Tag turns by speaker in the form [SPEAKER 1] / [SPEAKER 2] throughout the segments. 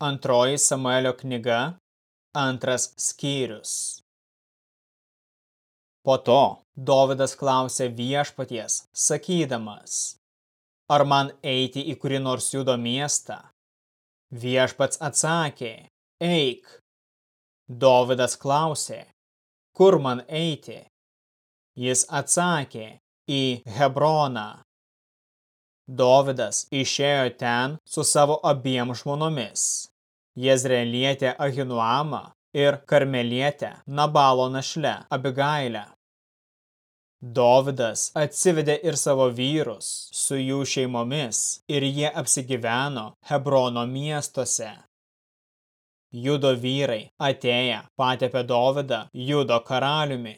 [SPEAKER 1] Antroji Samuelio knyga, antras skyrius. Po to Dovydas klausė viešpaties, sakydamas, ar man eiti į kurį nors judo miestą? Viešpats atsakė, eik. Dovydas klausė, kur man eiti? Jis atsakė, į Hebroną. Dovydas išėjo ten su savo abiem žmonomis. Jezreelietė Ahinuama ir karmelietė Nabalo našle Abigailę. Dovydas atsivedė ir savo vyrus su jų šeimomis ir jie apsigyveno Hebrono miestuose. Judo vyrai atėję patepė Dovydą Judo karaliumi.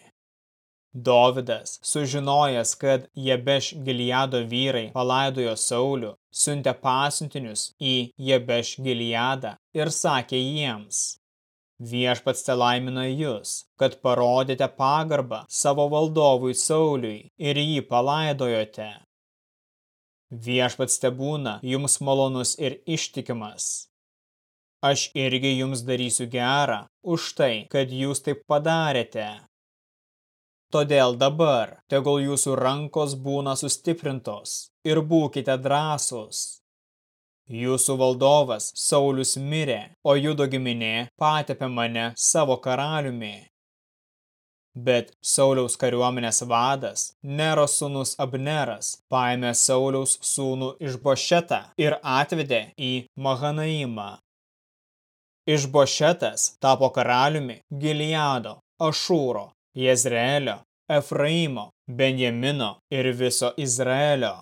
[SPEAKER 1] Dovydas, sužinojęs, kad Jebeš Giliado vyrai palaidojo Saulių, siuntė pasiuntinius į Jebeš Giliadą ir sakė jiems, viešpats te laimina jūs, kad parodėte pagarbą savo valdovui Sauliui ir jį palaidojote. Viešpats te būna jums malonus ir ištikimas. Aš irgi jums darysiu gerą už tai, kad jūs taip padarėte. Todėl dabar tegul jūsų rankos būna sustiprintos ir būkite drąsūs. Jūsų valdovas Saulius mirė, o judo giminė patepė mane savo karaliumi. Bet Sauliaus kariuomenės vadas, Nero sūnus Abneras, paėmė Sauliaus sūnų iš Bošetą ir atvedė į Mahanaimą. Iš Bošetas tapo karaliumi Giliado, Ašūro Jezreelio, Efraimo, Benjamino ir viso Izraelio.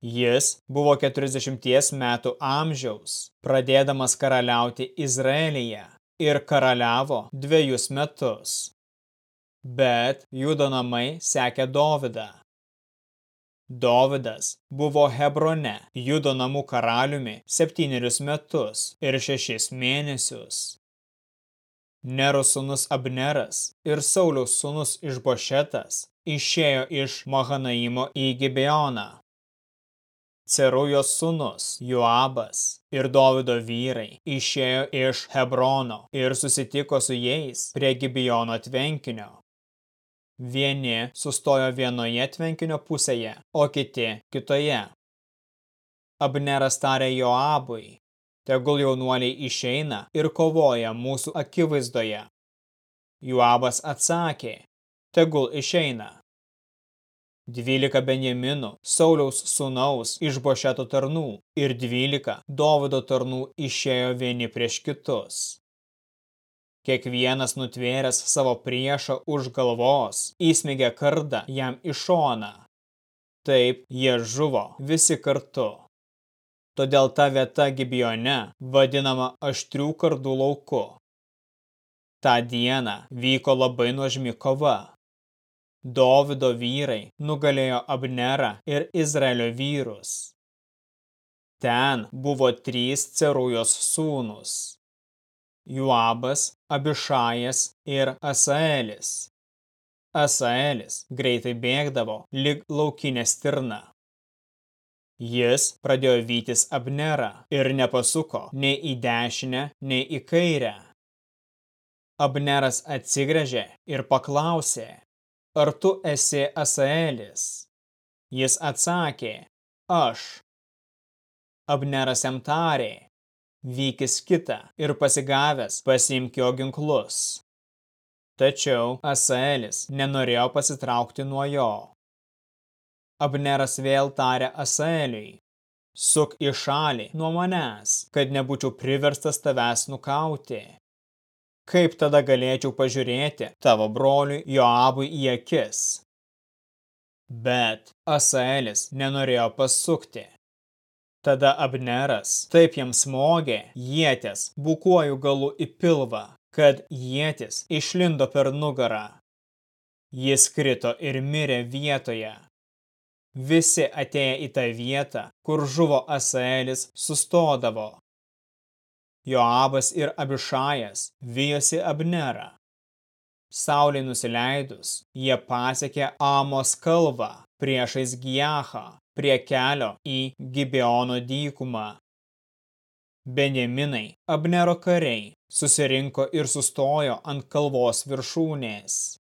[SPEAKER 1] Jis buvo 40 metų amžiaus, pradėdamas karaliauti Izraelyje ir karaliavo dviejus metus. Bet judo namai sekė Dovydą. Dovydas buvo Hebrone, judo namų karaliumi septynerius metus ir šešis mėnesius. Nero sūnus Abneras ir Sauliaus sūnus iš Bošetas išėjo iš Mahanaimo į Gibeoną. Cerujos sūnus Joabas ir Dovido vyrai išėjo iš Hebrono ir susitiko su jais prie Gibeono tvenkinio. Vieni sustojo vienoje tvenkinio pusėje, o kiti kitoje. Abneras tarė Joabui, tegul jaunuoliai išeina ir kovoja mūsų akivaizdoje. Juabas atsakė, tegul išeina. Dvylika Benjaminų, Sauliaus sūnaus iš Bošeto tarnų ir dvylika Dovido tarnų išėjo vieni prieš kitus. Kiekvienas nutvėręs savo priešą už galvos, įsmėgė kardą jam į šoną. Taip jie žuvo visi kartu. Todėl ta vieta Gibione vadinama aštrių kardų lauku. Ta diena vyko labai nuožmi kova. Dovido vyrai nugalėjo Abnerą ir Izraelio vyrus. Ten buvo trys Cerujos sūnus. Juabas, Abišajas ir Asaelis. Asaelis greitai bėgdavo lyg laukinė stirna. Jis pradėjo vytis Abnerą ir nepasuko nei į dešinę, nei į kairę. Abneras atsigręžė ir paklausė, ar tu esi Asaelis? Jis atsakė, aš. Abneras jam tarė, vykis kitą ir pasigavęs pasiimk jo ginklus. Tačiau Asaelis nenorėjo pasitraukti nuo jo. Abneras vėl tarė Asaeliui, suk į šalį nuo manęs, kad nebūčiau priverstas tavęs nukauti. Kaip tada galėčiau pažiūrėti tavo broliui Joabui į akis? Bet Asaelis nenorėjo pasukti. Tada Abneras taip jam smogė jietės bukuojų galų į pilvą, kad jietis išlindo per nugarą. Jis krito ir mirė vietoje. Visi atėję į tą vietą, kur žuvo Asaelis, sustodavo. Joabas ir Abišajas vijosi Abnerą. Saulė nusileidus, jie pasiekė Amos kalvą priešais Giachą prie kelio į Gibeono dykumą. Benjaminai, Abnero kariai, susirinko ir sustojo ant kalvos viršūnės.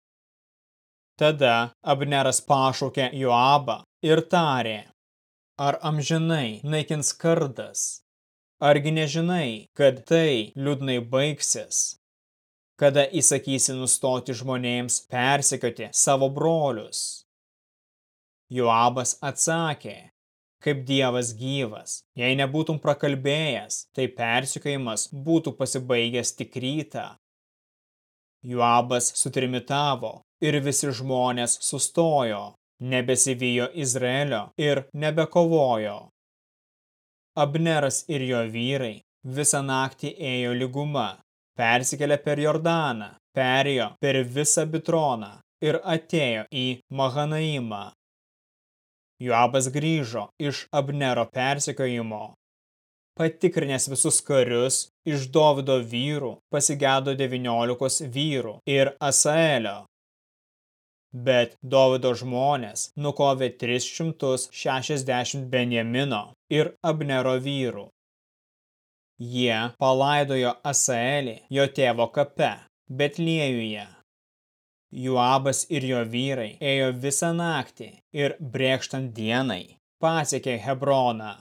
[SPEAKER 1] Tada Abneras pašaukė Joabą ir tarė, ar amžinai naikins kardas, argi nežinai, kad tai liūdnai baigsis, kada įsakysi nustoti žmonėms persekioti savo brolius. Joabas atsakė, kaip Dievas gyvas. Jei nebūtum prakalbėjęs, tai persikėjimas būtų pasibaigęs tik rytą. Juabas sutrimitavo ir visi žmonės sustojo, nebesivijo Izraelio ir nebekovojo. Abneras ir jo vyrai visą naktį ėjo lyguma, persikėlė per Jordaną, perėjo per visą Bitroną ir atėjo į Mahanaimą. Joabas grįžo iš Abnero persekiojimo. Patikrinęs visus karius, iš Dovido vyrų pasigėdo 19 vyrų ir Asaelio. Bet Dovido žmonės nukovė 360 Benjamino ir Abnero vyrų. Jie palaidojo Asaelį jo tėvo kape, Betliejuje. Juabas ir jo vyrai ėjo visą naktį ir brėkštant dienai pasiekė Hebroną.